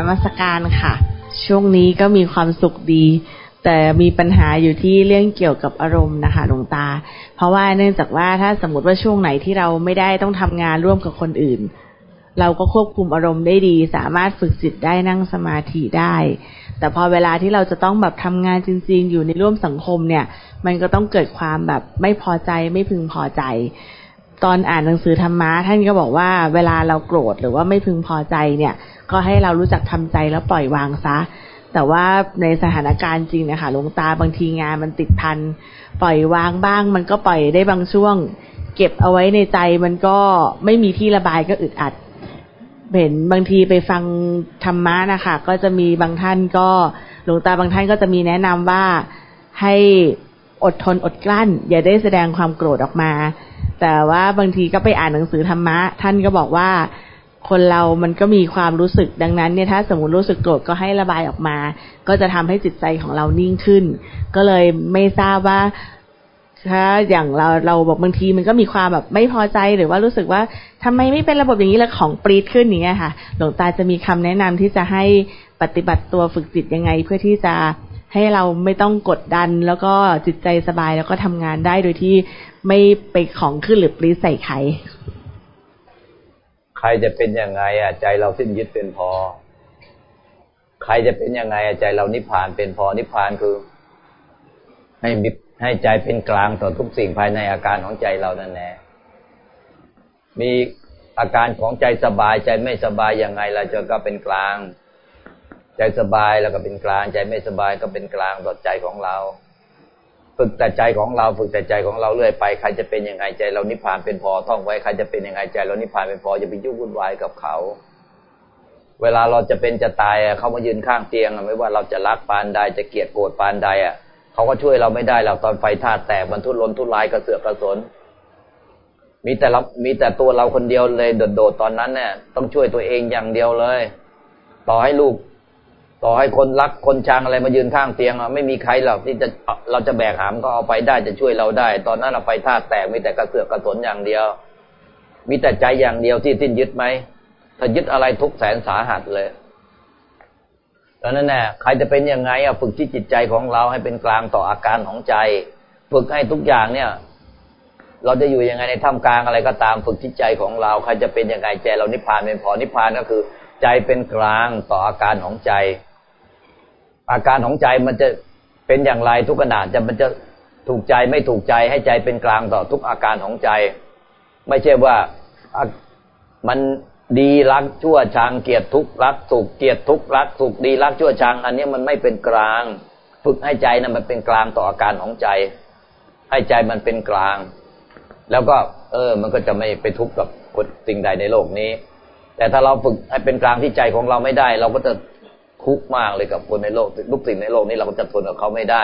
กราบนมัสการค่ะ ช่วงนี้ก็มีความสุขดี แต่มีปัญหาอยู่ที่เรื่องเกี่ยวกับอารมณ์นะคะหลวงตา เพราะว่าเนื่องจากว่าถ้าสมมติว่าช่วงไหนที่เราไม่ได้ต้องทำงานร่วมกับคนอื่น เราก็ควบคุมอารมณ์ได้ดี สามารถฝึกจิตได้นั่งสมาธิได้ แต่พอเวลาที่เราจะต้องแบบทำงานจริง ๆ อยู่ในร่วมสังคมเนี่ย มันก็ต้องเกิดความแบบไม่พอใจไม่พึงพอใจ ตอนอ่านหนังสือธรรมะท่านก็บอกว่าเวลาเราโกรธหรือว่าไม่พึงพอใจเนี่ย ก็ให้เรารู้จักทำใจแล้วปล่อยวางซะ แต่ว่าในสถานการณ์จริงนะคะหลวงตาบางทีงานมันติดพันปล่อยวางบ้าง มันก็ปล่อยได้บางช่วง เก็บเอาไว้ในใจมันก็ไม่มีที่ระบายก็อึดอัดเห็นบางทีไปฟังธรรมะนะคะก็จะมีบางท่านก็หลวงตาบางท่านก็จะมีแนะนำว่าให้ อดทนอดกลั้น อย่าได้แสดงความโกรธออกมา แต่ว่าบางทีก็ไปอ่านหนังสือธรรมะ ท่านก็บอกว่าคนเรามันก็มีความรู้สึกดังนั้นเนี่ยถ้าสมมติรู้สึกโกรธก็ให้ระบายออกมา ก็จะทำให้จิตใจของเรานิ่งขึ้น ก็เลยไม่ทราบว่าถ้าอย่างเราเราบอกบางทีมันก็มีความแบบไม่พอใจหรือว่ารู้สึกว่าทำไมไม่เป็นระบบอย่างนี้แล้วของปรีดขึ้นอย่างเงี้ยค่ะ หลวงตาจะมีคำแนะนำที่จะให้ปฏิบัติตัวฝึกจิตยังไง เพื่อที่จะ ให้เราไม่ต้องกดดัน แล้วก็จิตใจสบายแล้วก็ทำงานได้โดยที่ไม่ไปของขึ้นหรือปรีใส่ใคร ใครจะเป็นยังไงอะใจเราสิ้นยึดเป็นพอ ใครจะเป็นยังไงอะใจเรานิพพานเป็นพอนิพพานคือ ให้มิให้ใจเป็นกลางต่อทุกสิ่งภายในอาการของใจเรานั่นแหละมีอาการของใจสบายใจไม่สบายยังไงเราจะก็เป็นกลาง ใจสบายแล้วก็เป็นกลาง ใจไม่สบายก็เป็นกลางต่อใจของเรา ฝึกแต่ใจของเรา ฝึกแต่ใจของเราเรื่อยไปใครจะเป็นยังไงใจเรานิพพานเป็นพอท่องไว้ใครจะเป็นยังไงใจเรานิพพานเป็นพออย่าไปยุ่งวุ่นวายกับเขา เวลาเราจะเป็นจะตายเขามายืนข้างเตียงไม่ว่าเราจะรักปานใดจะเกลียดโกรธปานใดอะเขาก็ช่วยเราไม่ได้เราตอนไฟธาตุแตกมันทุรนทุรายกระเสือกกระสนมีแต่เรามีแต่ตัวเราคนเดียวเลยโดดๆตอนนั้นเนี่ยต้องช่วยตัวเองอย่างเดียวเลย ต่อให้ลูก ต่อให้คนรักคนชังอะไรมายืนข้างเตียงอะไม่มีใครหรอกที่จะเราจะแบกหามก็เอาไปได้จะช่วยเราได้ ตอนนั้นเราไฟธาแตกมีแต่กระเสือกกระสนอย่างเดียว มีแต่ใจอย่างเดียวที่สิ้นยึดไหมถ้ายึดอะไรทุกแสนสาหัสเลยดังนั้นแน่ใครจะเป็นยังไงอะฝึกที่จิตใจของเราให้เป็นกลางต่ออาการของใจ ฝึกให้ทุกอย่างเนี่ย เราจะอยู่ยังไงในท่ามกลางอะไรก็ตามฝึกที่ใจของเรา ใครจะเป็นยังไงใจเรานิพพานเป็นพอนิพพานก็คือ ใจเป็นกลางต่ออาการของใจ อาการของใจมันจะเป็นอย่างไรทุกขณะจะมันจะถูกใจไม่ถูกใจให้ใจเป็นกลางต่อทุกอาการของใจ ไม่ใช่ว่ามันดีรักชั่วชังเกียรติทุกรักสุขเกียรติทุกรักสุขดีรักชั่วชัง อันนี้มันไม่เป็นกลาง ฝึกให้ใจนะมันเป็นกลางต่ออาการของใจ ให้ใจมันเป็นกลาง แล้วก็ เออ มันก็จะไม่ไปทุกข์กับคนสิ่งใดในโลกนี้ แต่ถ้าเราฝึกให้เป็นกลางที่ใจของเราไม่ได้ เราก็จะ ทุกมากเลยกับคนในโลกทุกสิ่งในโลกนี้เราก็จะทนกับเขาไม่ได้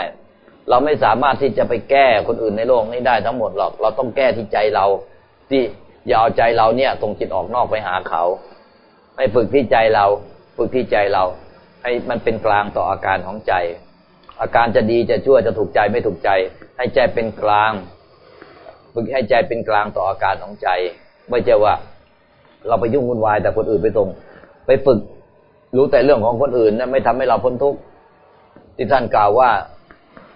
เราไม่สามารถที่จะไปแก้คนอื่นในโลกนี้ได้ทั้งหมดหรอก เราต้องแก้ที่ใจเราที่อย่าเอาใจเราเนี่ยส่งจิตออกนอกไปหาเขาให้ฝึกที่ใจเรา ฝึกที่ใจเรา ให้มันเป็นกลางต่ออาการของใจ อาการจะดีจะชั่วจะถูกใจไม่ถูกใจ ให้ใจเป็นกลาง ฝึกให้ใจเป็นกลางต่ออาการของใจ ไม่ใช่ว่า เราไปยุ่งวุ่นวายแต่คนอื่นไปตรง ไปฝึก รู้แต่เรื่องของคนอื่นนะไม่ทำให้เราพ้นทุกข์ที่ท่านกล่าวว่า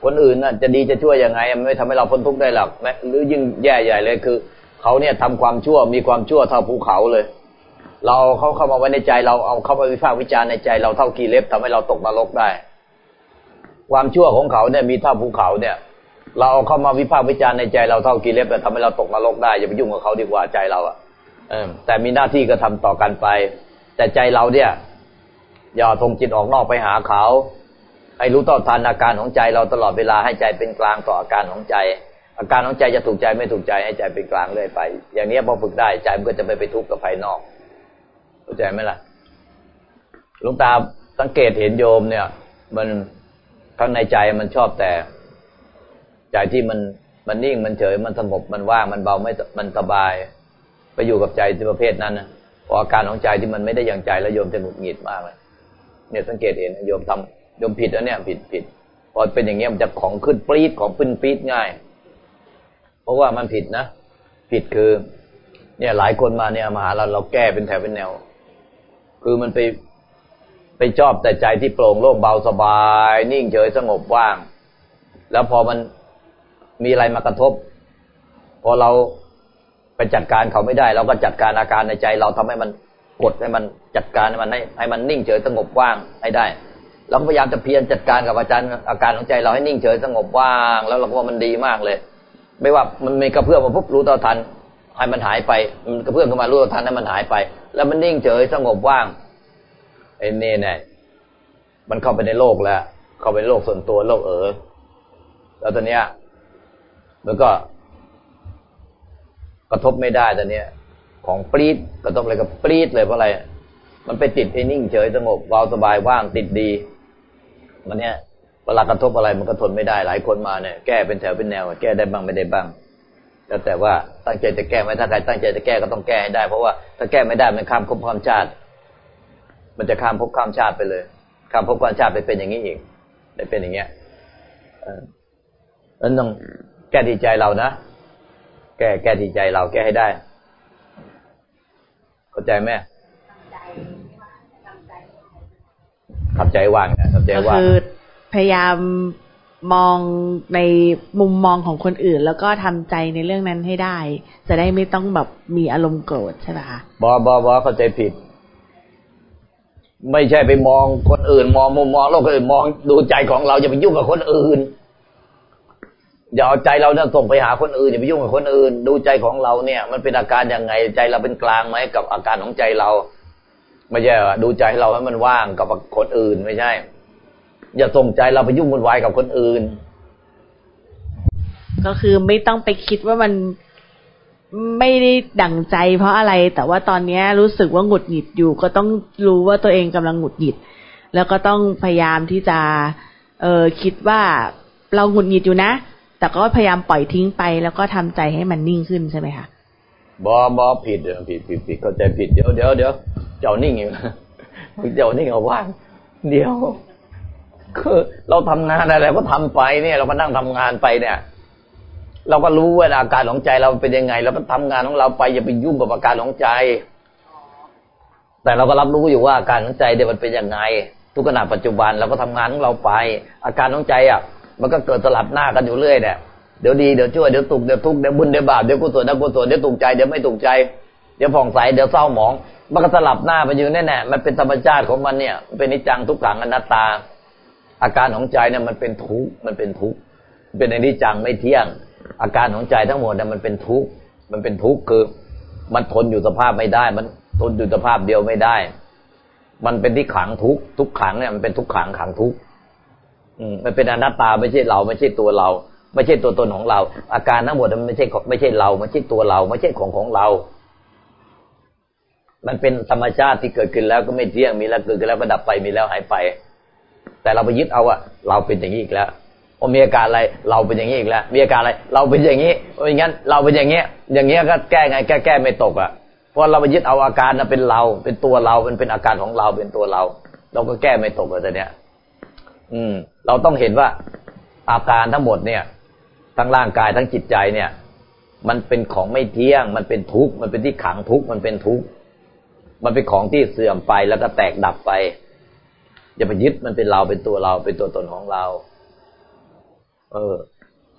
คนอื่นน่ะจะดีจะช่วยยังไง ไม่ทำให้เราพ้นทุกข์ได้หรอกหรือยิ่งแย่ใหญ่เลยคือเขาเนี่ยทำความชั่วมีความชั่วเท่าภูเขาเลย เราเขาเข้ามาไว้ในใจเราเอาเข้าไปวิพากษ์วิจารณ์ในใจเราเท่ากีเล็บทำให้เราตกนรกได้ ความชั่วของเขาเนี่ยมีเท่าภูเขาเนี่ย เราเอาเข้ามาวิพากษ์วิจารณ์ในใจเราเท่ากีเล็บแต่ทำให้เราตกนรกได้อย่าไปยุ่งกับเขาดีกว่าใจเราอะแต่มีหน้าที่ก็ทำต่อกันไป แต่ใจเราเนี่ย อย่าทงจิตออกนอกไปหาเขาให้รู้ต่อทันอาการของใจเราตลอดเวลาให้ใจเป็นกลางต่ออาการของใจ อาการของใจจะถูกใจไม่ถูกใจให้ใจเป็นกลางเรื่อยไป อย่างนี้พอฝึกได้ใจมันก็จะไม่ไปทุกข์กับภายนอกเข้าใจไหมล่ะหลวงตาสังเกตเห็นโยมเนี่ย มันข้างในใจมันชอบแต่ ใจที่มันมันนิ่งมันเฉยมันสงบมันว่างมันเบาไม่มันสบาย ไปอยู่กับใจที่ประเภทนั้นนะพออาการของใจที่มันไม่ได้อย่างใจแล้วโยมจะหงุดหงิดมากเลย เนี่ยสังเกตเห็นโยมทำโยมผิดแล้วเนี่ยผิดผิดพอเป็นอย่างเงี้ยมันจะของขึ้นปรี๊ดของปิ้นปี๊ดง่าย เพราะว่ามันผิดนะ ผิดคือ เนี่ยหลายคนมาเนี่ยมาหาเราเราแก้เป็นแถวเป็นแนว คือมันไปไปชอบแต่ใจที่โปร่งโล่งเบาสบาย นิ่งเฉยสงบว่าง แล้วพอมันมีอะไรมากระทบ พอเราไปจัดการเขาไม่ได้ เราก็จัดการอาการในใจเราทำให้มัน กดให้มันจัดการให้มันให้ให้มันนิ่งเฉยสงบว่างให้ได้เราก็พยายามจะเพียรจัดการกับอาจารย์อาการของใจเราให้นิ่งเฉยสงบว่าง แล้วเราก็ว่ามันดีมากเลย ไม่ว่ามันมีกระเพื่อมมาปุ๊บรู้ต่อทันให้มันหายไปมันกระเพื่อมขึ้นมารู้ต่อทันให้มันหายไป แล้วมันนิ่งเฉยสงบว่างไอ้นี่เนี่ยมันเข้าไปในโลกแล้ว เข้าไปในโลกส่วนตัวโลกเออแล้วตอนเนี้ยมันก็กระทบไม่ได้ตอนเนี้ย ของปรีดกระทบอะไรกับปรีดเลยเพราะอะไร มันไปติดไอ้นิ่งเฉยสงบเบาสบายว่างติดดี มันเนี้ยเวลากระทบอะไรมันก็ทนไม่ได้หลายคนมาเนี่ยแก้เป็นแถวเป็นแนว แก้ได้บ้างไม่ได้บ้างแล้วแต่ว่าตั้งใจจะแก้ไหมถ้าใครตั้งใจจะแก้ก็ต้องแก้ให้ได้ เพราะว่าถ้าแก้ไม่ได้มันข้ามภพข้ามชาติ มันจะข้ามภพข้ามชาติไปเลย ข้ามภพข้ามชาติไปเป็นอย่างนี้อีกไปเป็นอย่างเงี้ยเออแล้วต้องแก้ที่ใจเรานะแก้แก้ที่ใจเราแก้ให้ได้ เข้าใจไหมขับใจว่างนะขับใจว่างก็คือพยายามมองในมุมมองของคนอื่น แล้วก็ทำใจในเรื่องนั้นให้ได้ จะได้ไม่ต้องแบบมีอารมณ์โกรธใช่ไหมคะบอบอบอเข้าใจผิด ไม่ใช่ไปมองคนอื่น มองมุมมองโลกอื่นมองดูใจของเราอย่าไปยุ่งกับคนอื่น อย่าเอาใจเราเนี่ยส่งไปหาคนอื่นอย่าไปยุ่งกับคนอื่น ดูใจของเราเนี่ย มันเป็นอาการยังไง ใจเราเป็นกลางไหมกับอาการของใจเรา ไม่ใช่ดูใจเราให้มันว่างกับคนอื่นไม่ใช่ อย่าส่งใจเราไปยุ่งวุ่นวายกับคนอื่น ก็คือไม่ต้องไปคิดว่ามันไม่ได้ดั่งใจ เพราะอะไร แต่ว่าตอนนี้รู้สึกว่าหงุดหงิดอยู่ ก็ต้องรู้ว่าตัวเองกำลังหงุดหงิด แล้วก็ต้องพยายามที่จะ เออคิดว่าเราหงุดหงิดอยู่นะ แต่ก็พยายามปล่อยทิ้งไป แล้วก็ทำใจให้มันนิ่งขึ้นใช่ไหมคะบอบอผิดผิดผิดผิดเข้าใจผิดเดี๋ยวเดี๋ยวเดี๋ยวเจ้านิ่งอยู่เจ้านิ่งเอาว่างเดี๋ยวคือเราทำงานอะไรก็ทำไปเนี่ย เราก็นั่งทำงานไปเนี่ย เราก็รู้ว่าอาการของใจเราเป็นยังไง เราก็ทำงานของเราไปอย่าไปยุ่งกับอาการของใจ แต่เราก็รับรู้อยู่ว่าอาการของใจเดี๋ยวมันเป็นยังไง ทุกขณะปัจจุบันเราก็ทำงานของเราไป อาการของใจอะ มันก็เกิดสลับหน้ากันอยู่เรื่อยเนี่ยเดี๋ยวดีเดี๋ยวช่วยเดี๋ยวตุกเดี๋ยวทุกเดี๋ยวบุญเดี๋ยวบาปเดี๋ยวกุศลเดี๋ยวกุศลเดี๋ยวตุกใจเดี๋ยวไม่ตุกใจเดี๋ยวผ่องใสเดี๋ยวเศร้าหมองมันก็สลับหน้าไปอยู่แน่แน่มันเป็นธรรมชาติของมันเนี่ยเป็นนิจังทุกขังอนัตตา อาการของใจเนี่ยมันเป็นทุกข์มันเป็นทุกข์เป็นอนิจจังไม่เที่ยง อาการของใจทั้งหมดเนี่ยมันเป็นทุกข์มันเป็นทุกข์คือ มันทนอยู่สภาพไม่ได้ มันทนอยู่สภาพเดียวไม่ได้ มันเป็นที่ขังทุกข์ทุกขังเนี่ยมันเป็นทุกขังขังทุกข์ มันเป็นอนัตตาไม่ใช่เราไม่ใช่ตัวเรา ไม่ใช่ตัวตนของเรา อาการทั้งหมดมันไม่ใช่ไม่ใช่เราไม่ใช่ตัวเรา ไม่ใช่ของของเรา มันเป็นธรรมชาติที่เกิดขึ้นแล้วก็ไม่เที่ยงมีแล้วเกิดขึ้นแล้วก็ดับไปมีแล้วหายไป แต่เราไปยึดเอาอะเราเป็นอย่างนี้อีกแล้วพอมีอาการอะไรเราเป็นอย่างนี้อีกแล้วมีอาการอะไร เราเป็นอย่างนี้เพราะงั้น เราเป็นอย่างเงี้ย อย่างเงี้ยก็แก้ไงแก้แก้ไม่ตกอะเพราะเราไปยึดเอาอาการนั้นเป็นเรา เป็นตัวเราเป็นเป็นอาการของเราเป็นตัวเรา เราก็แก้ไม่ตกเลยแต่เนี้ย อืม เราต้องเห็นว่าอาการทั้งหมดเนี่ย ทั้งร่างกายทั้งจิตใจเนี่ย มันเป็นของไม่เที่ยง มันเป็นทุกข์ มันเป็นที่ขังทุกข์ มันเป็นทุกข์ มันเป็นของที่เสื่อมไปแล้วก็แตกดับไป อย่าไปยึดมันเป็นเราเป็นตัวเราเป็นตัวตนของเรา เออ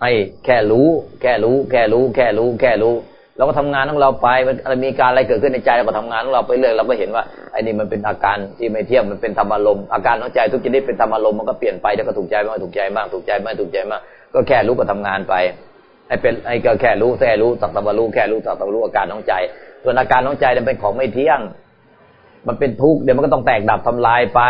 ให้แค่รู้ แค่รู้ แค่รู้ แค่รู้ แค่รู้ เราก็ทำงานของเราไปมันมีการอะไรเกิดขึ้นในใจเราก็ทำงานของเราไปเรื่อยเราก็เห็นว่าไอ้นี่มันเป็นอาการที่ไม่เที่ยงมันเป็นธรรมอารมณ์อาการของใจทุกชนิดเป็นธรรมอารมณ์มันก็เปลี่ยนไปแล้วก็ถูกใจบ้างถูกใจบ้างถูกใจไม่ถูกใจมากก็แค่รู้ก็ทำงานไปไอ้เป็นไอ้ก็แค่รู้แค่รู้ตักตะวันรู้แค่รู้ตักตะวันรู้อาการของใจ ส่วนอาการของใจเนี่ยเป็นของไม่เที่ยง มันเป็นทุกข์เดี๋ยวมันก็ต้องแตกดับทำลายไป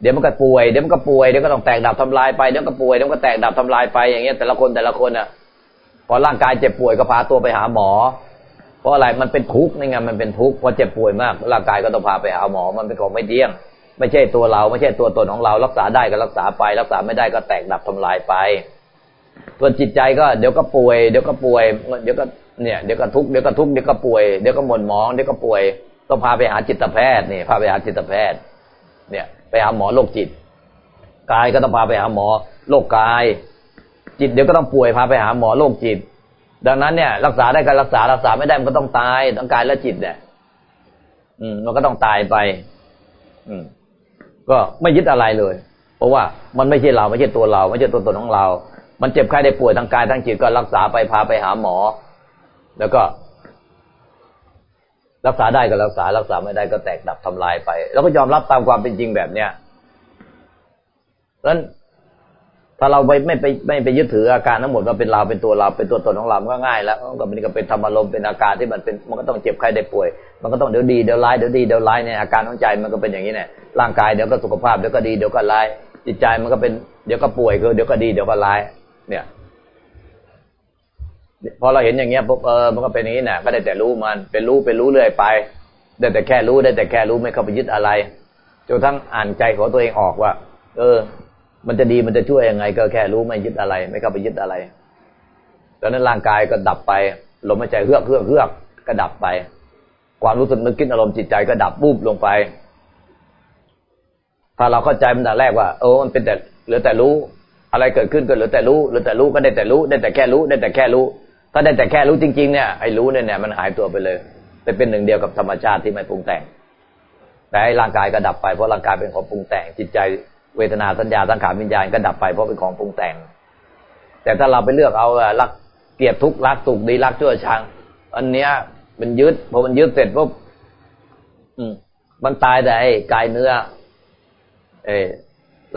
เดี๋ยวมันก็ป่วยเดี๋ยวมันก็ป่วยเดี๋ยวก็ต้องแตกดับทำลายไปเดี๋ยวก็ป่วยเดี๋ยวก็แตกดับทำลายไปอย่างเงี้ยแต่ละคนแต่ละคนอะ พอร่างกายเจ็บป่วยก็พาตัวไปหาหมอ เพราะอะไรมันเป็นทุกข์นี่ไงมันเป็นทุกข์พอเจ็บป่วยมากร่างกายก็ต้องพาไปหาหมอ มันเป็นของไม่เที่ยง ไม่ใช่ตัวเราไม่ใช่ตัวตนของเรา รักษาได้ก็รักษาไป รักษาไม่ได้ก็แตกดับทำลายไปส่วนจิตใจก็เดี๋ยวก็ป่วยเดี๋ยวก็ป่วยเดี๋ยวก็เนี่ยเดี๋ยวก็ทุกข์เดี๋ยวก็ทุกข์เดี๋ยวก็ป่วยเดี๋ยวก็หม่นหมองเดี๋ยวก็ป่วยต้องพาไปหาจิตแพทย์นี่พาไปหาจิตแพทย์ เนี่ย ไปหาหมอโรคจิต กายก็ต้องพาไปหาหมอโรคกาย จิตเดี๋ยวก็ต้องป่วยพาไปหาหมอโรคจิต ดังนั้นเนี่ย รักษาได้ก็รักษารักษาไม่ได้มันก็ต้องตายทั้งกายและจิตเนี่ยอืม มันก็ต้องตายไป อืม ก็ไม่ยึดอะไรเลย เพราะว่ามันไม่ใช่เราไม่ใช่ตัวเรา ไม่ใช่ตัวตนของเรา มันเจ็บไข้ได้ป่วยทางกายทางจิตก็รักษาไปพาไปหาหมอ แล้วก็ รักษาได้ก็รักษา รักษาไม่ได้ก็แตกดับทำลายไป แล้วก็ยอมรับตามความเป็นจริงแบบเนี้ยนั้น ถ้าเราไม่ไม่ไปไม่ไปยึดถืออาการทั้งหมดว่าเป็นเราเป็นตัวเราเป็นตัวตนของเรามันก็ง่าย แล้วก็มันก็เป็นธรรมารมเป็นอาการที่มันเป็นมันก็ต้องเจ็บไข้ได้ป่วย มันก็ต้องเดี๋ยวดีเดี๋ยวร้ายเดี๋ยวดีเดี๋ยวร้ายเนี่ยอาการของใจมันก็เป็นอย่างนี้เนี่ยร่างกายเดี๋ยวก็สุขภาพเดี๋ยวก็ดีเดี๋ยวก็ร้ายจิตใจมันก็เป็นเดี๋ยวก็ป่วยคือเดี๋ยวก็ดีเดี๋ยวก็ร้าย เนี่ยพอเราเห็นอย่างเงี้ยปุ๊บเออมันก็เป็นอย่างนี้เนี่ยก็ได้แต่รู้มันเป็นรู้เป็นรู้เรื่อยไป ได้แต่แค่รู้ได้แต่แค่รู้ไม่เข้าไปยึดอะไรจนทั้งอ่านใจของตัวเองออกว่า เออ มันจะดีมันจะช่วยยังไง ก็แค่รู้ไม่ยึดอะไร ไม่เข้าไปยึดอะไรแล้วนั้นร่างกายก็ดับไปลมหายใจเฮือกเฮือกเฮือกก็ดับไป ความรู้สึกนึกคิดอารมณ์จิตใจก็ดับบูบลงไป ถ้าเราเข้าใจมันแต่แรกว่าโอ้มันเป็นแต่เหลือแต่รู้ อะไรเกิดขึ้นก็เหลือแต่รู้เหลือแต่รู้ก็ได้แต่รู้ ได้แต่แค่รู้ได้แต่แค่รู้ ถ้าได้แต่แค่รู้จริง ๆ เนี่ยไอ้รู้เนี่ยมันหายตัวไปเลยไปเป็นหนึ่งเดียวกับธรรมชาติที่ไม่ปรุงแต่ง แต่ไอ้ร่างกายก็ดับไปเพราะร่างกายเป็นของปรุงแต่งจิตใจ เวทนาสัญญาสังขารวิญญาณก็ดับไปเพราะเป็นของปรุงแต่ง แต่ถ้าเราไปเลือกเอารักเกลียดทุกข์รักสุขดีรักชั่วชัง อันเนี้ย มันยึดพอมันยึดเสร็จปุ๊บมันตายแต่ไอ้กายเนื้อ เอ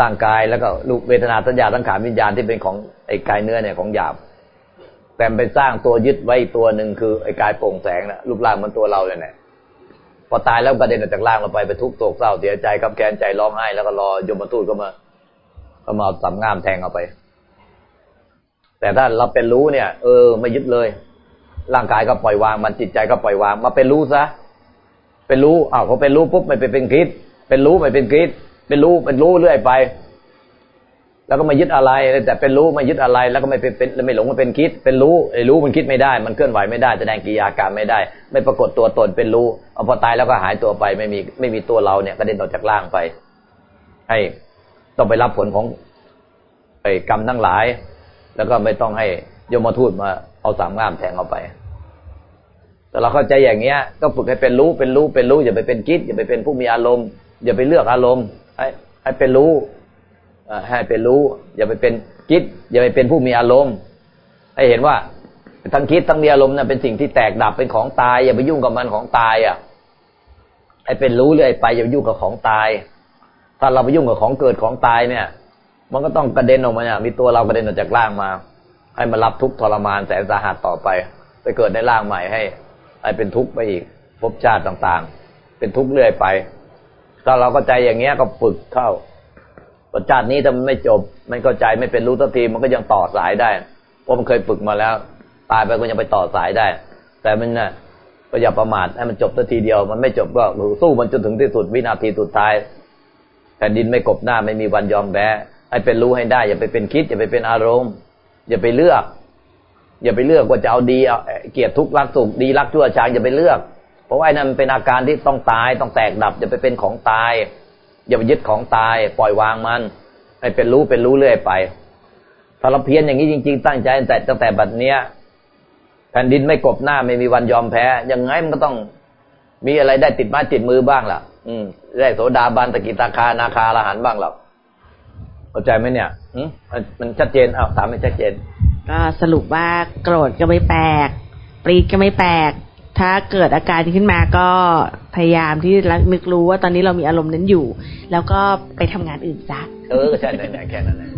ร่างกายแล้วก็ลูกเวทนาสัญญาสังขารวิญญาณที่เป็นของไอ้กายเนื้อเนี่ยของหยาบแต่ไปสร้างตัวยึดไว้ตัวหนึ่งคือไอ้กายโปร่งแสงนะรูปร่างมันตัวเราเนี่ย พอตายแล้วกระเด็นออกจากร่างเราไปไปทุกข์โศกเศร้าเสียใจกับแค้นใจร้องไห้แล้วก็รอยมทูตก็มาก็มาสำงามแทงเอาไป แต่ถ้าเราเป็นรู้เนี่ย เออไม่ยึดเลย ร่างกายก็ปล่อยวาง มันจิตใจก็ปล่อยวาง มาเป็นรู้ซะเป็นรู้อ้าวพอเป็นรู้ปุ๊บไม่ไปเป็นคิดเป็นรู้ไม่เป็นคิดเป็นรู้เป็นรู้เรื่อยไป แล้วก็ไม่ยึดอะไร แต่เป็นรู้ไม่ยึดอะไร แล้วก็ไม่เป็นไม่หลงมาเป็นคิด เป็นรู้ไอ้รู้มันคิดไม่ได้ มันเคลื่อนไหวไม่ได้แสดงกิริยาการไม่ได้ ไม่ปรากฏตัวตนเป็นรู้เอาพอตายแล้วก็หายตัวไปไม่มีไม่มีตัวเราเนี่ยก็เด็นออกจากร่างไปให้ต้องไปรับผลของไอ้กรรมทั้งหลาย แล้วก็ไม่ต้องให้ยมทูตมาเอาสามง่ามแทงเอาไปแต่เราเข้าใจอย่างเงี้ยก็ฝึกให้เป็นรู้เป็นรู้เป็นรู้อย่าไปเป็นคิดอย่าไปเป็นผู้มีอารมณ์ อย่าไปเลือกอารมณ์ให้ให้เป็นรู้ ให้เป็นรู้ อย่าไปเป็นคิด อย่าไปเป็นผู้มีอารมณ์ ให้เห็นว่าทั้งคิดทั้งมีอารมณ์นี่ยเป็นสิ่งที่แตกดับเป็นของตาย อย่าไปยุ่งกับมันของตายอะให้เป็นรู้เรื่อยไปอย่าไปยุ่งกับของตาย ถ้าเราไปยุ่งกับของเกิดของตายเนี่ย มันก็ต้องกระเด็นออกมาเนี่ยมีตัวเรากระเด็นออกจากร่างมา ให้มารับทุกข์ทรมานแสนสาหัสต่อไป ไปเกิดในร่างใหม่ให้ให้เป็นทุกข์ไปอีกภพชาติต่างๆ เป็นทุกข์เรื่อยไป ถ้าเราก็ใจอย่างเงี้ยก็ฝึกเข้า ชาตินี้ถ้ามันไม่จบ มันเข้าใจไม่เป็นรู้ทันทีมันก็ยังต่อสายได้ เพราะมันเคยฝึกมาแล้ว ตายไปก็ยังไปต่อสายได้ แต่มันน่ะก็อย่าประมาทให้มันจบทันทีเดียว มันไม่จบก็สู้มันจนถึงที่สุดวินาทีสุดท้ายแผ่นดินไม่กบหน้าไม่มีวันยอมแพ้ให้เป็นรู้ให้ได้ อย่าไปเป็นคิด อย่าไปเป็นอารมณ์ อย่าไปเลือก อย่าไปเลือกว่าจะเอาดีเอาเกียรติทุกข์รักสุขดีรักชั่วชางอย่าไปเลือก เพราะไอ้นั่นมันเป็นอาการที่ต้องตายต้องแตกดับอย่าไปเป็นของตาย อย่าไปยึดของตาย ปล่อยวางมันให้เป็นรู้เป็นรู้เรื่อยไปถ้าเราเพียรอย่างนี้จริง ๆ ตั้งใจแต่ตั้งแต่บัดเนี้ยแผ่นดินไม่กบหน้าไม่มีวันยอมแพ้ยังไงมันก็ต้องมีอะไรได้ติดมาติดมือบ้างล่ะ อืมได้โสดาบันตะกิตาคานาคาละหันบ้างหรอกเข้าใจไหมเนี่ยอืมมันชัดเจนอ้าวถามไม่ชัดเจน ก็สรุปว่าโกรธก็ไม่แปลกปรีก็ไม่แปลก ถ้าเกิดอาการขึ้นมาก็พยายามที่นึกรู้ว่าตอนนี้เรามีอารมณ์นั้นอยู่ แล้วก็ไปทำงานอื่นซะเออใช่ใช่แค่นั้นแหละ